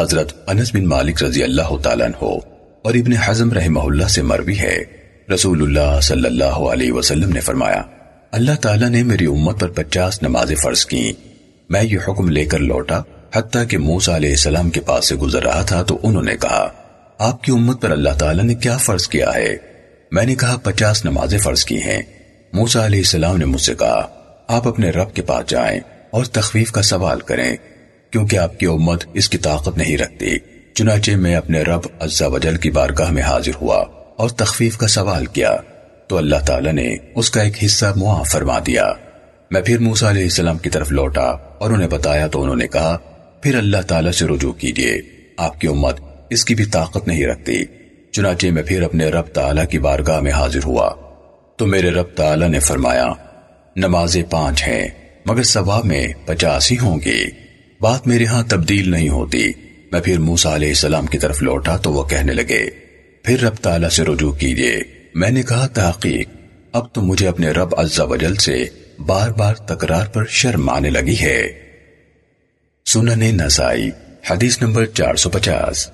حضرت انس بن مالک رضی اللہ تعالیٰ عنہ اور ابن حزم رحمہ اللہ سے مروی ہے۔ رسول اللہ صلی اللہ علیہ وسلم نے فرمایا، اللہ تعالیٰ نے میری امت پر پچاس نمازیں فرض کی میں یہ حکم لے کر لوٹا، حتیٰ کہ موسیٰ علیہ السلام کے پاس سے گزر رہا تھا تو انہوں نے کہا، آپ کی امت پر اللہ تعالیٰ نے کیا فرض کیا ہے؟ میں نے کہا، پچاس نمازیں فرض کی ہیں۔ موسیٰ علیہ السلام نے مجھ سے کہا، آپ اپنے رب کے پاس جائیں اور تخفیف کا سوال کریں۔ کیونکہ آپ کی امت اس کی طاقت نہیں رکھتی۔ چنانچہ میں اپنے رب عزا وجل کی بارگاہ میں حاضر ہوا اور تخفیف کا سوال کیا۔ تو اللہ تعالیٰ نے اس کا ایک حصہ معاف فرما دیا۔ میں پھر موسیٰ علیہ السلام کی طرف لوٹا اور انہیں بتایا تو انہوں نے کہا، پھر اللہ تعالیٰ سے رجوع کیجیے۔ آپ کی امت اس کی بھی طاقت نہیں رکھتی۔ چنانچہ میں پھر اپنے رب تعالیٰ کی بارگاہ میں حاضر ہوا۔ تو میرے رب تعالیٰ نے فرمایا، نمازیں پانچ ہیں، مگر ثواب میں پچاس ہی ہوں گی۔ بات میرے ہاں تبدیل نہیں ہوتی۔ میں پھر موسا علیہ السلام کی طرف لوٹا تو وہ کہنے لگے، پھر رب تعالیٰ سے رجوع کیجیے میں نے کہا، تحقیق، اب تو مجھے اپنے رب عز و جل سے بار بار تکرار پر شرم آنے لگی ہے۔ سنن نسائی، حدیث نمبر چار سو پچاس۔